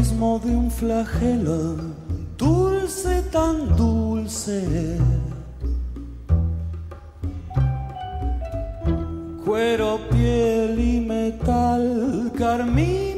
abismo de un flagelo dulce, tan dulce. Cuero, piel y metal, carmín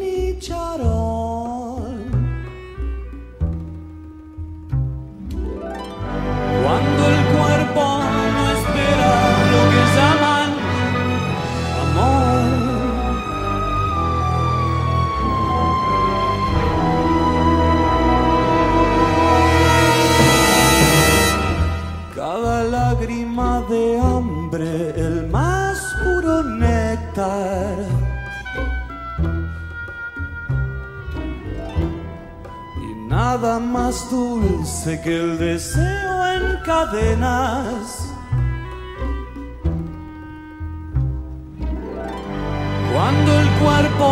nada más dulce que el deseo en cadenas. Cuando el cuerpo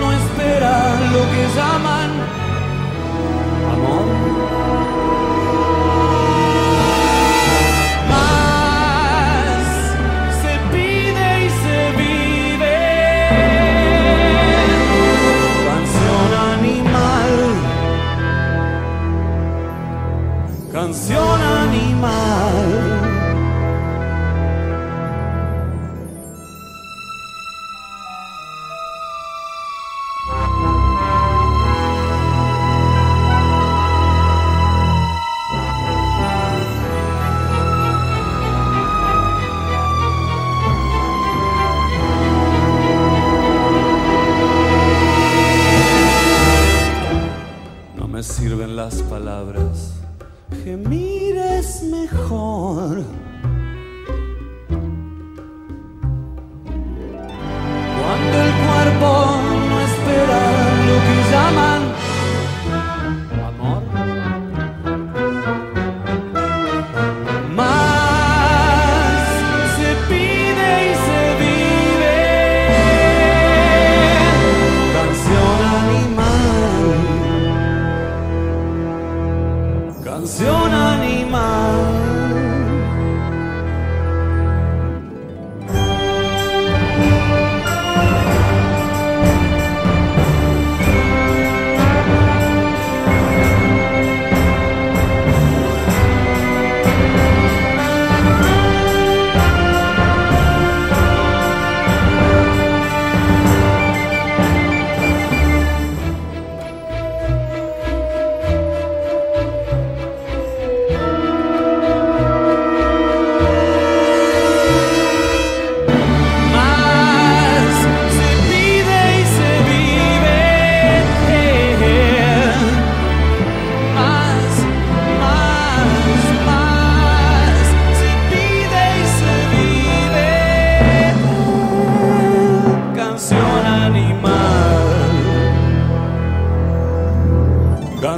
no espera lo que llaman hear me.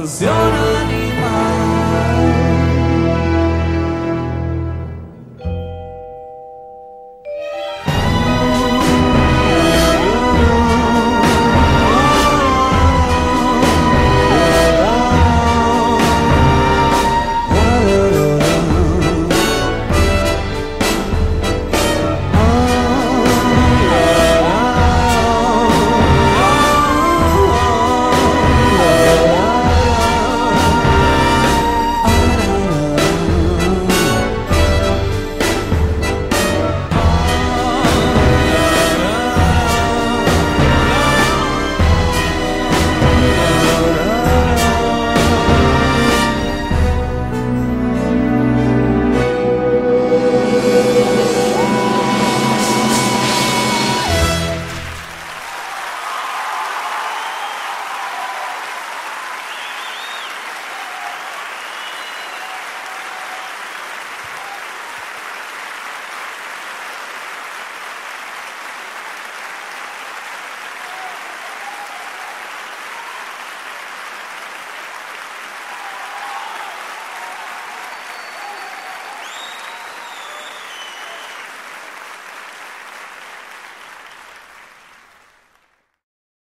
Emociono animal.